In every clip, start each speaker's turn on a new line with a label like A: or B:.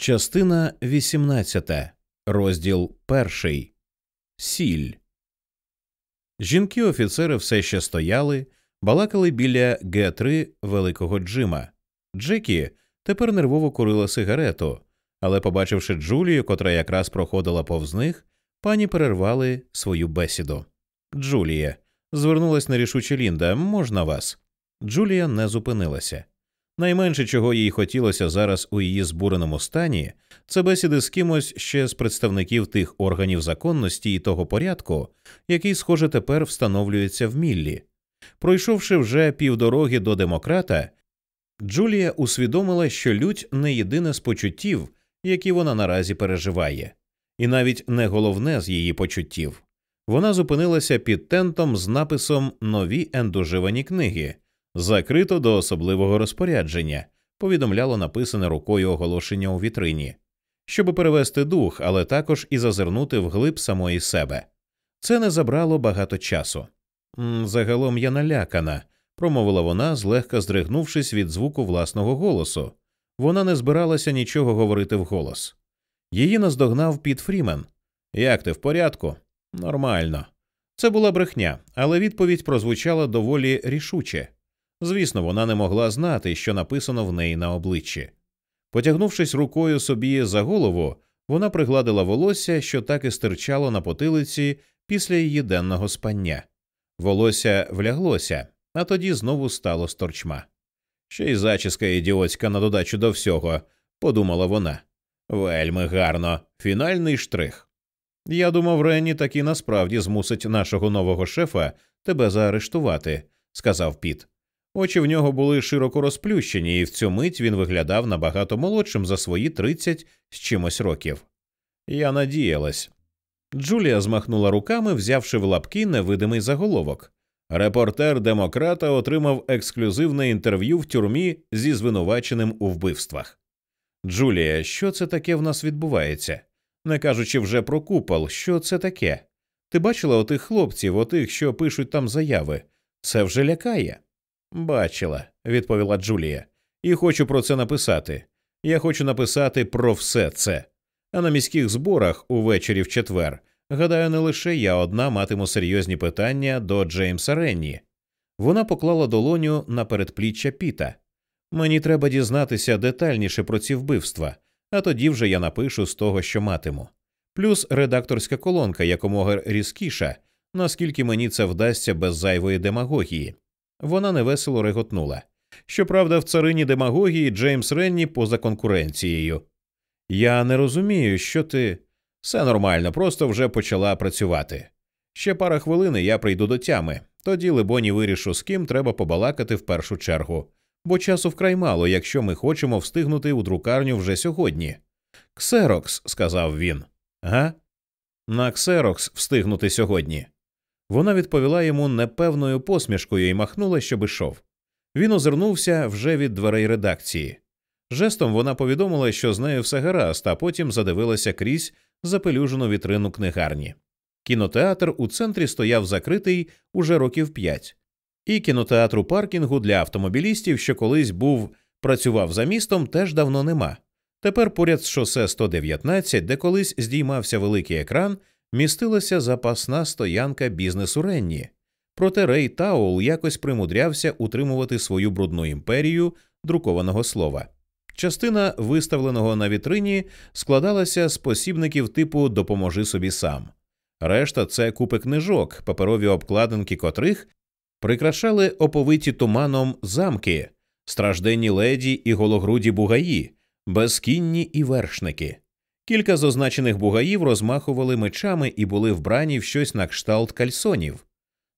A: Частина 18. Розділ 1. Сіль. Жінки офіцери все ще стояли, балакали біля Г3 великого Джима. Джекі тепер нервово курила сигарету, але, побачивши Джулію, котра якраз проходила повз них, пані перервали свою бесіду. Джулія. Звернулась нерішуче Лінда. Можна вас? Джулія не зупинилася. Найменше, чого їй хотілося зараз у її збуреному стані, це бесіди з кимось ще з представників тих органів законності і того порядку, який, схоже, тепер встановлюється в Міллі. Пройшовши вже півдороги до демократа, Джулія усвідомила, що лють не єдине з почуттів, які вона наразі переживає, і навіть не головне з її почуттів. Вона зупинилася під тентом з написом Нові ендоживані книги. Закрито до особливого розпорядження, повідомляло написане рукою оголошення у вітрині, щоб перевести дух, але також і зазирнути вглиб самої себе. Це не забрало багато часу. Загалом я налякана, промовила вона, злегка здригнувшись від звуку власного голосу. Вона не збиралася нічого говорити вголос. Її наздогнав Піт Фрімен. Як ти в порядку? Нормально. Це була брехня, але відповідь прозвучала доволі рішуче. Звісно, вона не могла знати, що написано в неї на обличчі. Потягнувшись рукою собі за голову, вона пригладила волосся, що так і стирчало на потилиці після її денного спання. Волосся вляглося, а тоді знову стало сторчма. Ще й зачіска ідіотська на додачу до всього, подумала вона. Вельми гарно, фінальний штрих. Я думав, Ренні таки насправді змусить нашого нового шефа тебе заарештувати, сказав Піт. Очі в нього були широко розплющені, і в цю мить він виглядав набагато молодшим за свої тридцять з чимось років. Я надіялась. Джулія змахнула руками, взявши в лапки невидимий заголовок. Репортер демократа отримав ексклюзивне інтерв'ю в тюрмі зі звинуваченим у вбивствах. Джулія, що це таке в нас відбувається? Не кажучи вже про купол, що це таке? Ти бачила отих хлопців, отих, що пишуть там заяви? Це вже лякає. Бачила, відповіла Джулія, і хочу про це написати. Я хочу написати про все це. А на міських зборах увечері в четвер, гадаю, не лише я одна матиму серйозні питання до Джеймса Ренні. Вона поклала долоню на передпліччя Піта. Мені треба дізнатися детальніше про ці вбивства, а тоді вже я напишу з того, що матиму. Плюс редакторська колонка якомога різкіша, наскільки мені це вдасться без зайвої демагогії. Вона невесело реготнула. Щоправда, в царині демагогії Джеймс Ренні поза конкуренцією. Я не розумію, що ти. Все нормально, просто вже почала працювати. Ще пара хвилин я прийду до тями, тоді, либоні, вирішу, з ким треба побалакати в першу чергу, бо часу вкрай мало, якщо ми хочемо встигнути у друкарню вже сьогодні. Ксерокс, сказав він. Га? На Ксерокс встигнути сьогодні. Вона відповіла йому непевною посмішкою і махнула, щоб ішов. Він озирнувся вже від дверей редакції. Жестом вона повідомила, що з нею все гаразд, а потім задивилася крізь запелюжену вітрину книгарні. Кінотеатр у центрі стояв закритий уже років п'ять, і кінотеатру паркінгу для автомобілістів, що колись був працював за містом, теж давно нема. Тепер поряд з шосе 119, де колись здіймався великий екран, містилася запасна стоянка бізнесу Ренні. Проте Рей Таул якось примудрявся утримувати свою брудну імперію друкованого слова. Частина виставленого на вітрині складалася з посібників типу Допоможи собі сам. Решта це купи книжок, паперові обкладинки котрих прикрашали оповиті туманом замки, стражденні леді і гологруді бугаї, безкінні і вершники. Кілька з означених бугаїв розмахували мечами і були вбрані в щось на кшталт кальсонів.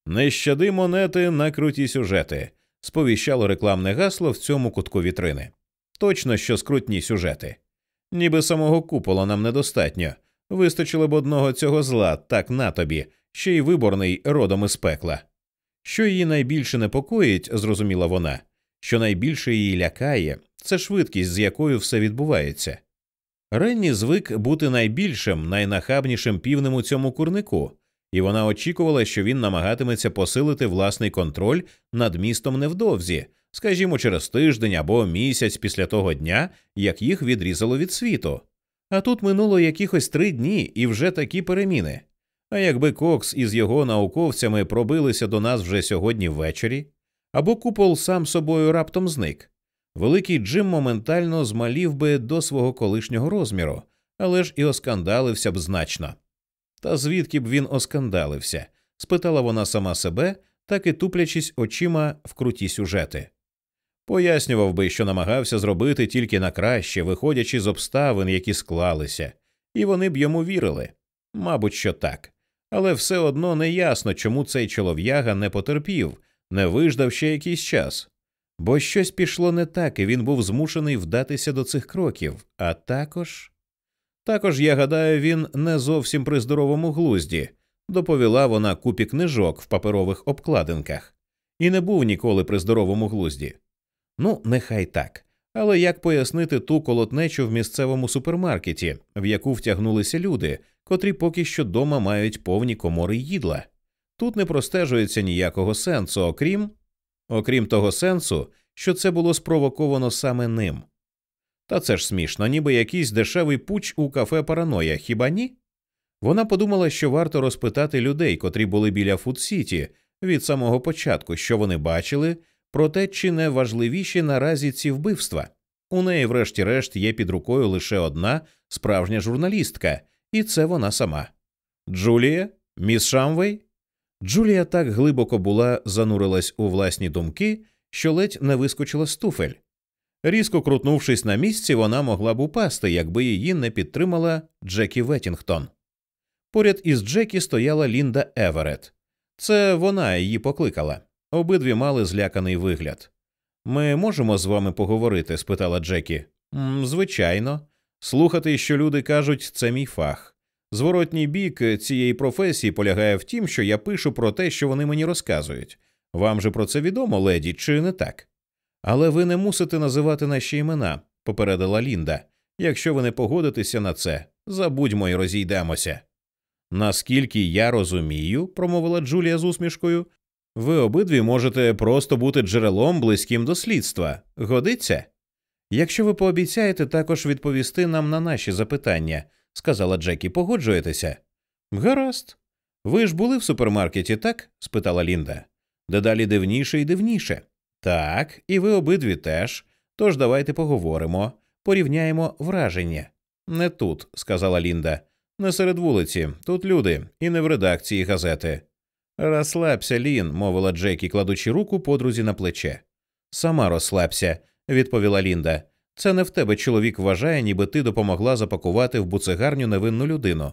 A: Не щади монети на круті сюжети, сповіщало рекламне гасло в цьому кутку вітрини. Точно що скрутні сюжети. Ніби самого купола нам недостатньо. Вистачило б одного цього зла, так на тобі, ще й виборний родом із пекла. Що її найбільше непокоїть, зрозуміла вона, що найбільше її лякає, це швидкість, з якою все відбувається. Ренні звик бути найбільшим, найнахабнішим півнем у цьому курнику, і вона очікувала, що він намагатиметься посилити власний контроль над містом невдовзі, скажімо, через тиждень або місяць після того дня, як їх відрізало від світу. А тут минуло якихось три дні і вже такі переміни. А якби Кокс із його науковцями пробилися до нас вже сьогодні ввечері, або купол сам собою раптом зник, великий Джим моментально змалів би до свого колишнього розміру, але ж і оскандалився б значно. Та звідки б він оскандалився? спитала вона сама себе, так і туплячись очима в круті сюжети. Пояснював би, що намагався зробити тільки на краще, виходячи з обставин, які склалися, і вони б йому вірили. Мабуть, що так. Але все одно не ясно, чому цей чолов'яга не потерпів, не виждав ще якийсь час. Бо щось пішло не так, і він був змушений вдатися до цих кроків, а також. Також, я гадаю, він не зовсім при здоровому глузді, доповіла вона купі книжок в паперових обкладинках, і не був ніколи при здоровому глузді. Ну, нехай так. Але як пояснити ту колотнечу в місцевому супермаркеті, в яку втягнулися люди, котрі поки що дома мають повні комори їдла? Тут не простежується ніякого сенсу, окрім окрім того сенсу, що це було спровоковано саме ним. Та це ж смішно, ніби якийсь дешевий пуч у кафе Параноя, хіба ні? Вона подумала, що варто розпитати людей, котрі були біля Фудсіті від самого початку, що вони бачили, про те, чи не важливіші наразі ці вбивства. У неї, врешті-решт, є під рукою лише одна справжня журналістка, і це вона сама. Джулія, міс Шамвей. Джулія так глибоко була занурилась у власні думки, що ледь не вискочила з туфель. Різко крутнувшись на місці, вона могла б упасти, якби її не підтримала Джекі Веттінгтон. Поряд із Джекі стояла Лінда Еверет. Це вона її покликала. Обидві мали зляканий вигляд. Ми можемо з вами поговорити? спитала Джекі. Звичайно. Слухати, що люди кажуть, це мій фах. Зворотній бік цієї професії полягає в тім, що я пишу про те, що вони мені розказують. Вам же про це відомо, леді, чи не так? Але ви не мусите називати наші імена, попередила Лінда. Якщо ви не погодитеся на це, забудьмо і розійдемося. Наскільки я розумію, промовила Джулія з усмішкою, ви обидві можете просто бути джерелом близьким до слідства. Годиться? Якщо ви пообіцяєте також відповісти нам на наші запитання, сказала Джекі, погоджуєтеся? Гаразд. Ви ж були в супермаркеті, так? спитала Лінда. Дедалі дивніше і дивніше. Так, і ви обидві теж. Тож давайте поговоримо, порівняємо враження. Не тут, сказала Лінда, не серед вулиці, тут люди, і не в редакції газети. Розслабся, Лін, мовила Джекі, кладучи руку подрузі на плече. Сама розслабся, відповіла Лінда. Це не в тебе чоловік вважає, ніби ти допомогла запакувати в буцегарню невинну людину.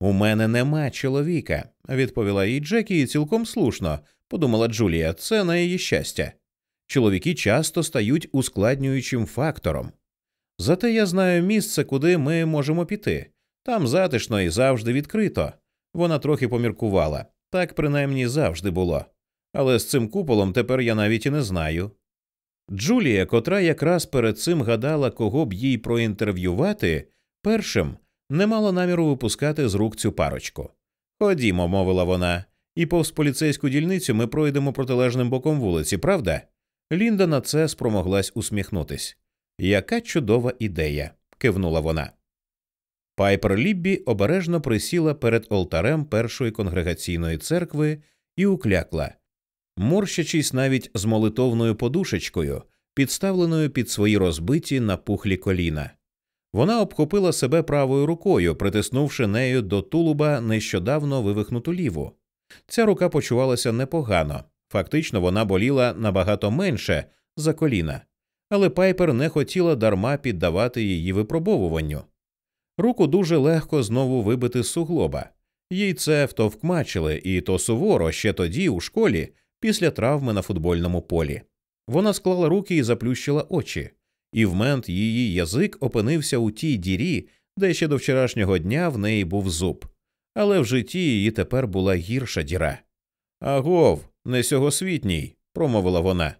A: У мене нема чоловіка, відповіла їй Джекі, і цілком слушно, подумала Джулія, це на її щастя. Чоловіки часто стають ускладнюючим фактором. Зате я знаю місце, куди ми можемо піти. Там затишно і завжди відкрито. Вона трохи поміркувала. Так принаймні завжди було. Але з цим куполом тепер я навіть і не знаю. Джулія, котра якраз перед цим гадала, кого б їй проінтерв'ювати, першим не мала наміру випускати з рук цю парочку. Ходімо, мовила вона, і повз поліцейську дільницю ми пройдемо протилежним боком вулиці, правда? Лінда на це спромоглась усміхнутись. Яка чудова ідея, кивнула вона. Пайпер Ліббі обережно присіла перед олтарем першої конгрегаційної церкви і уклякла, морщачись навіть з молитовною подушечкою, підставленою під свої розбиті напухлі коліна. Вона обхопила себе правою рукою, притиснувши нею до тулуба нещодавно вивихнуту ліву. Ця рука почувалася непогано, фактично вона боліла набагато менше за коліна, але Пайпер не хотіла дарма піддавати її випробовуванню. Руку дуже легко знову вибити з суглоба. Їй це втовкмачили, і то суворо ще тоді, у школі, після травми на футбольному полі. Вона склала руки і заплющила очі, і в мент її язик опинився у тій дірі, де ще до вчорашнього дня в неї був зуб. Але в житті її тепер була гірша діра. Агов, не сьогосвітній, промовила вона.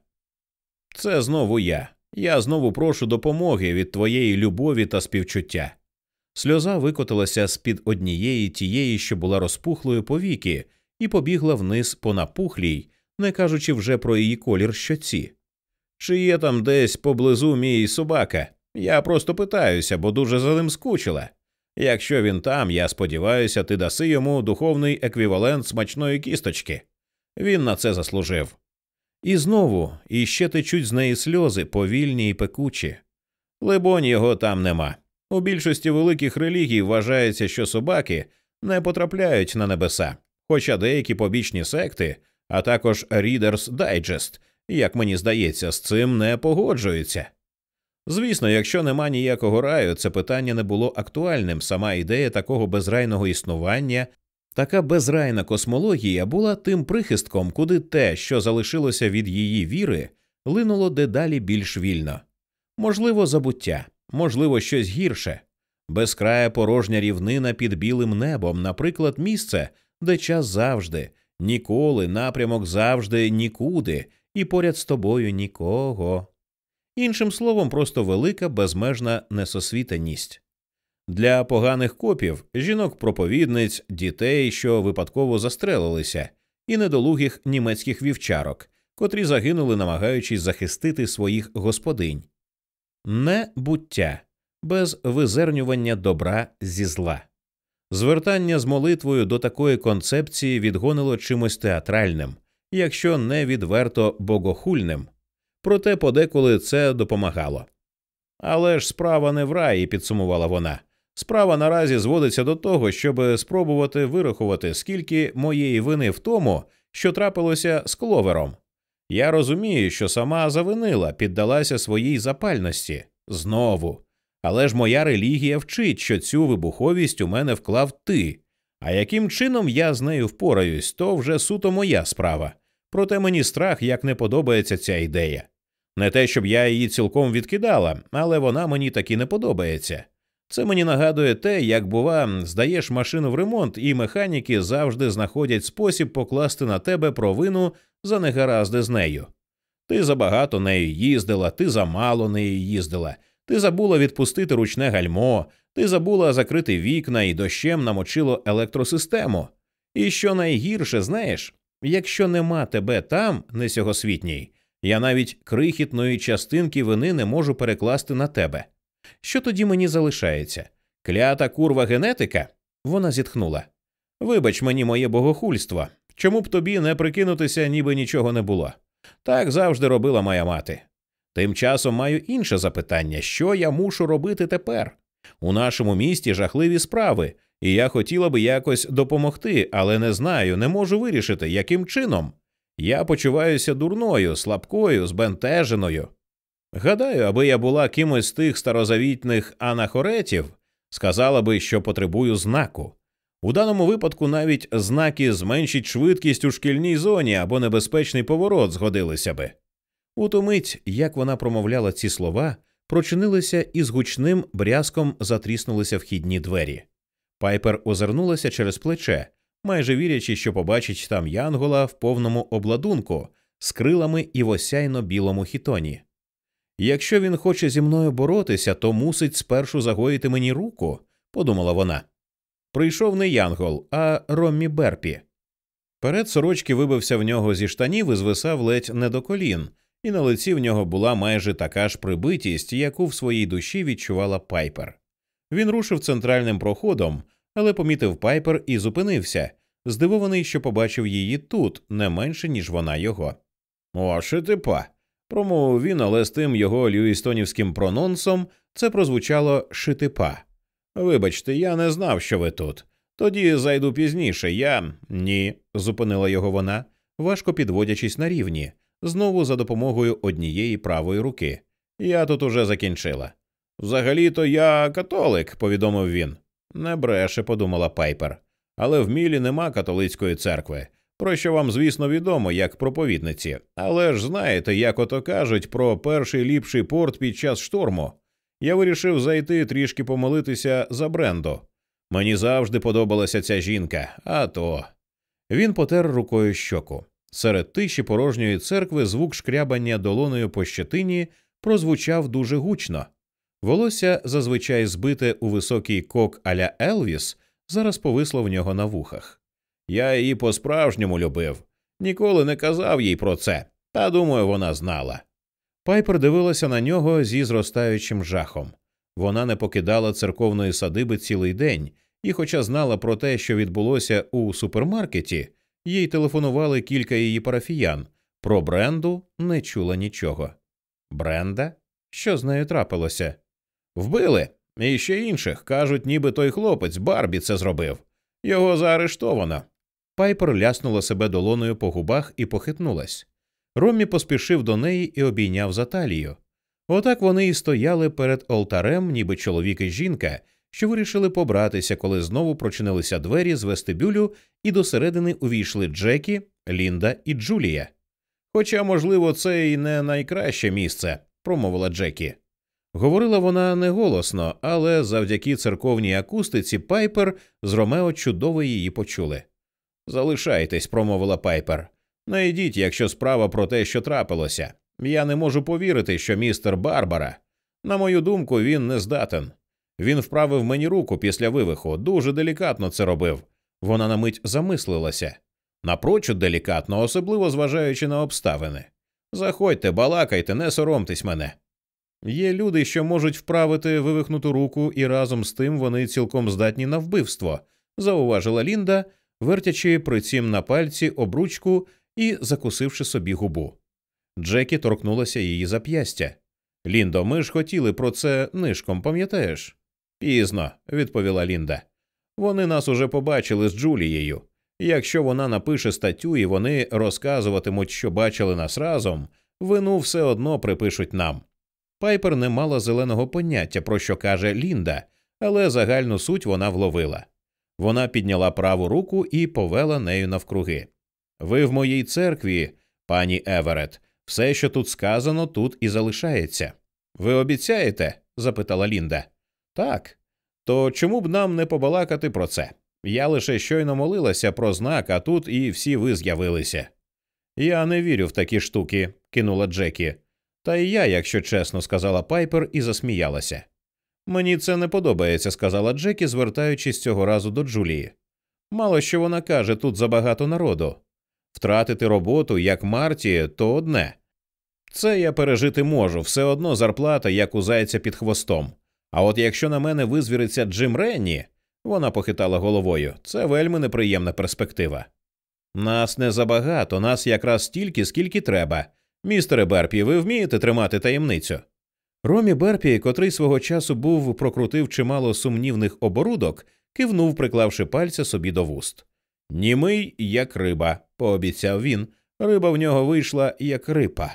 A: Це знову я. Я знову прошу допомоги від твоєї любові та співчуття. Сльоза викотилася з під однієї тієї, що була розпухлою повіки, і побігла вниз по напухлій, не кажучи вже про її колір щоці. Чи є там десь поблизу мій собака? Я просто питаюся, бо дуже за ним скучила. Якщо він там, я сподіваюся, ти даси йому духовний еквівалент смачної кісточки. Він на це заслужив. І знову іще течуть з неї сльози, повільні і пекучі. Либонь, його там нема. У більшості великих релігій вважається, що собаки не потрапляють на небеса, хоча деякі побічні секти, а також Reader's Digest, як мені здається, з цим не погоджуються. Звісно, якщо нема ніякого раю, це питання не було актуальним. Сама ідея такого безрайного існування, така безрайна космологія була тим прихистком, куди те, що залишилося від її віри, линуло дедалі більш вільно. Можливо, забуття, можливо, щось гірше, безкрая порожня рівнина під білим небом, наприклад, місце, де час завжди, ніколи, напрямок завжди, нікуди, і поряд з тобою нікого. Іншим словом, просто велика безмежна несосвітаність. Для поганих копів, жінок проповідниць, дітей, що випадково застрелилися, і недолугих німецьких вівчарок, котрі загинули, намагаючись захистити своїх господинь. Небуття без визернювання добра зі зла. Звертання з молитвою до такої концепції відгонило чимось театральним, якщо не відверто богохульним проте подеколи це допомагало. Але ж справа не в раї, підсумувала вона. Справа наразі зводиться до того, щоб спробувати вирахувати, скільки моєї вини в тому, що трапилося з кловером. Я розумію, що сама завинила, піддалася своїй запальності знову. Але ж моя релігія вчить, що цю вибуховість у мене вклав ти. А яким чином я з нею впораюсь, то вже суто моя справа. Проте мені страх як не подобається ця ідея. Не те, щоб я її цілком відкидала, але вона мені таки не подобається. Це мені нагадує те, як, бува, здаєш машину в ремонт, і механіки завжди знаходять спосіб покласти на тебе провину за негаразди з нею. Ти забагато нею їздила, ти замало нею їздила, ти забула відпустити ручне гальмо, ти забула закрити вікна і дощем намочило електросистему. І що найгірше, знаєш, якщо нема тебе там, не сьогосвітній, я навіть крихітної частинки вини не можу перекласти на тебе. Що тоді мені залишається? Клята курва генетика? Вона зітхнула. Вибач мені моє богохульство. Чому б тобі не прикинутися, ніби нічого не було? Так завжди робила моя мати. Тим часом маю інше запитання що я мушу робити тепер? У нашому місті жахливі справи, і я хотіла би якось допомогти, але не знаю, не можу вирішити, яким чином. Я почуваюся дурною, слабкою, збентеженою. Гадаю, аби я була кимось з тих старозавітних анахоретів, сказала би, що потребую знаку. У даному випадку навіть знаки зменшить швидкість у шкільній зоні або небезпечний поворот згодилися би. У ту мить, як вона промовляла ці слова, прочинилися і з гучним брязком затріснулися вхідні двері. Пайпер озирнулася через плече, майже вірячи, що побачить там Янгола в повному обладунку з крилами і в осяйно білому хітоні. Якщо він хоче зі мною боротися, то мусить спершу загоїти мені руку, подумала вона. Прийшов не Янгол, а Роммі Берпі. Перед сорочки вибився в нього зі штанів і звисав ледь не до колін, і на лиці в нього була майже така ж прибитість, яку в своїй душі відчувала Пайпер. Він рушив центральним проходом, але помітив Пайпер і зупинився, здивований, що побачив її тут не менше, ніж вона його. О, шитипа. промовив він, але з тим його люїстонівським прононсом це прозвучало шитипа. Вибачте, я не знав, що ви тут. Тоді зайду пізніше. Я ні, зупинила його вона, важко підводячись на рівні, знову за допомогою однієї правої руки. Я тут уже закінчила. Взагалі то я католик, повідомив він. Не бреше, подумала Пайпер. Але в Мілі нема католицької церкви, про що вам, звісно, відомо як проповідниці. Але ж знаєте, як ото кажуть про перший ліпший порт під час шторму. Я вирішив зайти трішки помолитися за Брендо. Мені завжди подобалася ця жінка, а то. Він потер рукою щоку. Серед тиші порожньої церкви звук шкрябання долоною по щетині прозвучав дуже гучно. Волосся, зазвичай збите у високий кок аля Елвіс, зараз повисло в нього на вухах. Я її по справжньому любив, ніколи не казав їй про це, та думаю, вона знала. Пайпер дивилася на нього зі зростаючим жахом. Вона не покидала церковної садиби цілий день, і, хоча знала про те, що відбулося у супермаркеті, їй телефонували кілька її парафіян. Про Бренду не чула нічого. Бренда? Що з нею трапилося? Вбили. І ще інших. Кажуть, ніби той хлопець Барбі це зробив. Його заарештовано. Пайпер ляснула себе долоною по губах і похитнулась. Роммі поспішив до неї і обійняв за талію. Отак вони і стояли перед олтарем, ніби чоловік і жінка, що вирішили побратися, коли знову прочинилися двері з вестибюлю, і досередини увійшли Джекі, Лінда і Джулія. Хоча, можливо, це і не найкраще місце, промовила Джекі. Говорила вона неголосно, але завдяки церковній акустиці Пайпер з Ромео чудово її почули. Залишайтесь, промовила Пайпер. Не йдіть, якщо справа про те, що трапилося. Я не можу повірити, що містер Барбара. На мою думку, він не здатен. Він вправив мені руку після вивиху, дуже делікатно це робив. Вона на мить замислилася. Напрочуд делікатно, особливо зважаючи на обставини. Заходьте, балакайте, не соромтесь мене. Є люди, що можуть вправити вивихнуту руку, і разом з тим вони цілком здатні на вбивство, зауважила Лінда, вертячи при цім на пальці обручку і закусивши собі губу. Джекі торкнулася її зап'ястя. Ліндо, ми ж хотіли про це нишком, пам'ятаєш? Пізно, відповіла Лінда. Вони нас уже побачили з Джулією. Якщо вона напише статтю і вони розказуватимуть, що бачили нас разом, вину все одно припишуть нам. Пайпер не мала зеленого поняття, про що каже Лінда, але загальну суть вона вловила. Вона підняла праву руку і повела нею навкруги. Ви в моїй церкві, пані Еверет, все, що тут сказано, тут і залишається. Ви обіцяєте? запитала Лінда. Так. То чому б нам не побалакати про це? Я лише щойно молилася про знак, а тут і всі ви з'явилися. Я не вірю в такі штуки, кинула Джекі. Та і я, якщо чесно, сказала Пайпер і засміялася. Мені це не подобається, сказала Джекі, звертаючись цього разу до Джулії. Мало що вона каже тут забагато народу. Втратити роботу, як Марті, то одне. Це я пережити можу, все одно зарплата, як у зайця під хвостом. А от якщо на мене визвіриться Джим Ренні, вона похитала головою, це вельми неприємна перспектива. Нас не забагато, нас якраз стільки, скільки треба. Містере Берпі, ви вмієте тримати таємницю? Ромі Берпі, котрий свого часу був прокрутив чимало сумнівних оборудок, кивнув, приклавши пальця собі до вуст. Німий, як риба, пообіцяв він. Риба в нього вийшла, як рипа.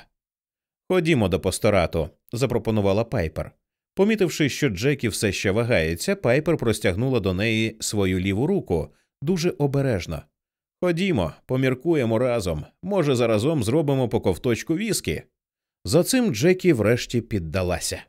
A: Ходімо до посторату, запропонувала Пайпер. Помітивши, що Джекі все ще вагається, Пайпер простягнула до неї свою ліву руку дуже обережно. Ходімо, поміркуємо разом. Може, заразом зробимо по ковточку віскі. За цим Джекі врешті піддалася.